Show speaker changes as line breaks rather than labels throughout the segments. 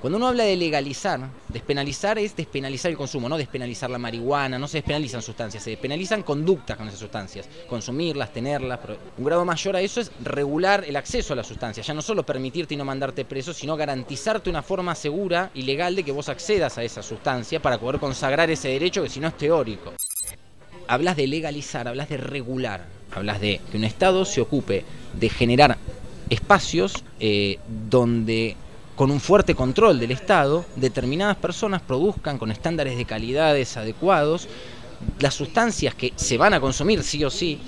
Cuando uno habla de legalizar, despenalizar es despenalizar el consumo, no despenalizar la marihuana, no se despenalizan sustancias, se despenalizan conductas con esas sustancias, consumirlas, tenerlas. Un grado mayor a eso es regular el acceso a las sustancias, ya no solo permitirte y no mandarte preso, sino garantizarte una forma segura y legal de que vos accedas a esa sustancia para poder consagrar ese derecho que si no es teórico. Hablas de legalizar, hablas de regular, hablas de que un Estado se ocupe de generar espacios eh, donde con un fuerte control del Estado, determinadas personas produzcan con estándares de calidades adecuados las sustancias que se van a consumir sí o sí,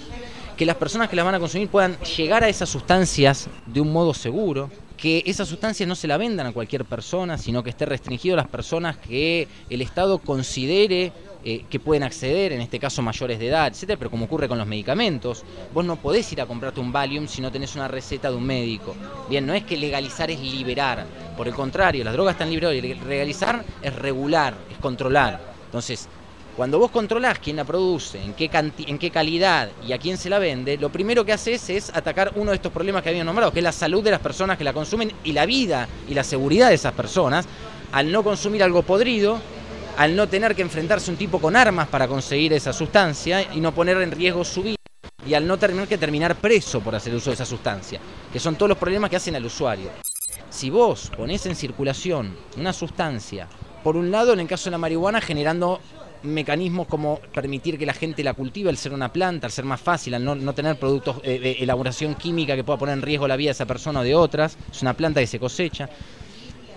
que las personas que las van a consumir puedan llegar a esas sustancias de un modo seguro, que esas sustancias no se la vendan a cualquier persona, sino que esté restringido a las personas que el Estado considere eh, que pueden acceder, en este caso mayores de edad, etcétera, pero como ocurre con los medicamentos, vos no podés ir a comprarte un Valium si no tenés una receta de un médico. Bien, no es que legalizar es liberar, por el contrario, las drogas están liberadas y legalizar es regular, es controlar. Entonces, cuando vos controlás quién la produce, en qué, en qué calidad y a quién se la vende, lo primero que haces es atacar uno de estos problemas que habían nombrado, que es la salud de las personas que la consumen y la vida y la seguridad de esas personas, al no consumir algo podrido, al no tener que enfrentarse un tipo con armas para conseguir esa sustancia y no poner en riesgo su vida y al no tener que terminar preso por hacer uso de esa sustancia, que son todos los problemas que hacen al usuario. Si vos ponés en circulación una sustancia, por un lado en el caso de la marihuana generando mecanismos como permitir que la gente la cultive al ser una planta, al ser más fácil, al no, tener productos eh, de elaboración química que pueda poner en riesgo la vida de esa persona o de otras, es una planta que se cosecha.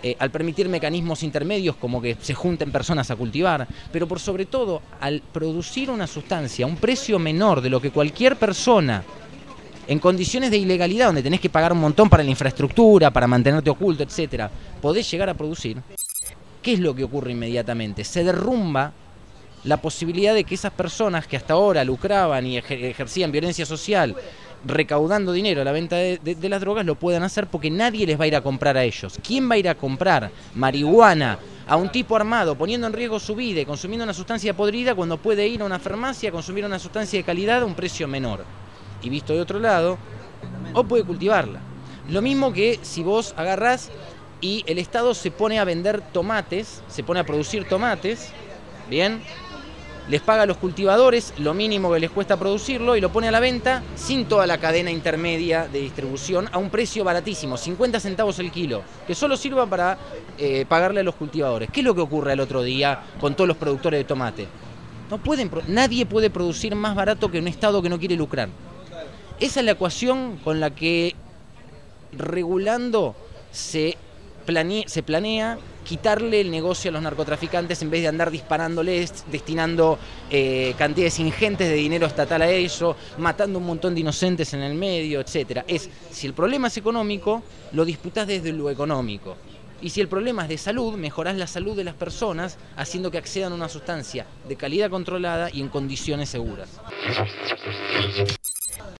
Eh, al permitir mecanismos intermedios como que se junten personas a cultivar, pero por sobre todo al producir una sustancia a un precio menor de lo que cualquier persona en condiciones de ilegalidad donde tenés que pagar un montón para la infraestructura, para mantenerte oculto, etcétera, podés llegar a producir. ¿Qué es lo que ocurre inmediatamente? Se derrumba la posibilidad de que esas personas que hasta ahora lucraban y ejercían violencia social recaudando dinero a la venta de, las drogas lo puedan hacer porque nadie les va a ir a comprar a ellos. ¿Quién va a ir a comprar marihuana a un tipo armado poniendo en riesgo su vida y consumiendo una sustancia podrida cuando puede ir a una farmacia a consumir una sustancia de calidad a un precio menor? Y visto de otro lado, o puede cultivarla. Lo mismo que si vos agarrás y el Estado se pone a vender tomates, se pone a producir tomates, ¿bien? Les paga a los cultivadores lo mínimo que les cuesta producirlo y lo pone a la venta sin toda la cadena intermedia de distribución a un precio baratísimo, 50 centavos el kilo, que solo sirva para eh, pagarle a los cultivadores. ¿Qué es lo que ocurre al otro día con todos los productores de tomate? No pueden, nadie puede producir más barato que un Estado que no quiere lucrar. Esa es la ecuación con la que regulando se planea quitarle el negocio a los narcotraficantes en vez de andar disparándoles, destinando eh, cantidades ingentes de dinero estatal a eso, matando un montón de inocentes en el medio, etcétera. Es, si el problema es económico, lo disputas desde lo económico. Y si el problema es de salud, mejorás la salud de las personas haciendo que accedan a una sustancia de calidad controlada y en condiciones seguras.